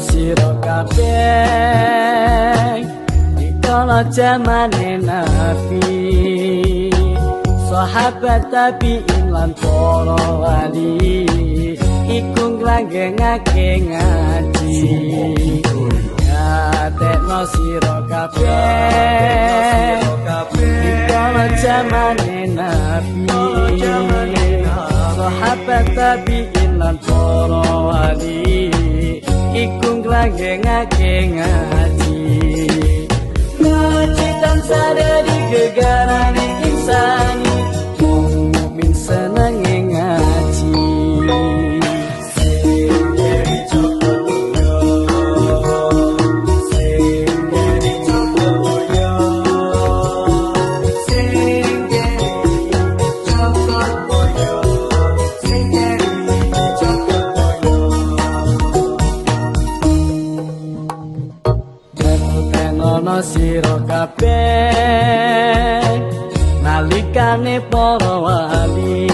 sira kabeh dikala jamane nabi sahabat tapi lan para wali iku nglanggengake ngaji Tek no kabeh kape Ikala jamane nabi Sohabat tabi inan poro wali. Iku sira kabeh nalikane para wali.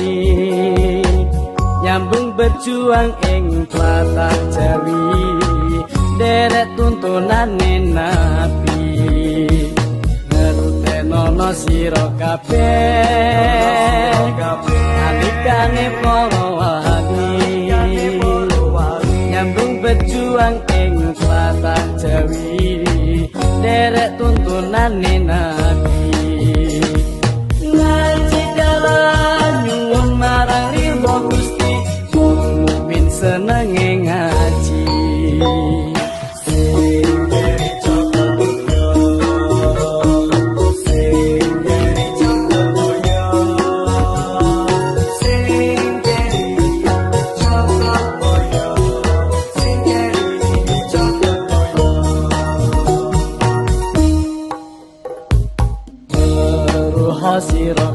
Nyambung berjuang ing tlatah Jawi derek tuntunane nabi. Ngerutenono sira kabeh nalikane para wali. Nyambung berjuang ing tlatah Jawi derek tuntunane nabi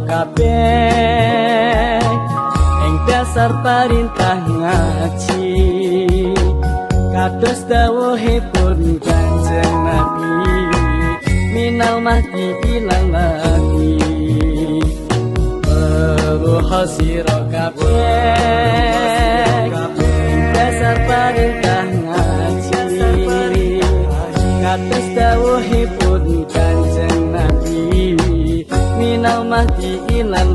kabeh. Ing dasar perintah ngaji kados dawuhipun kanjeng Nabi. Minal mahdi ilal mahdi. Ruha sira kabeh. Ing dasar perintah ngaji kados dawuhipun minal mahdi ilal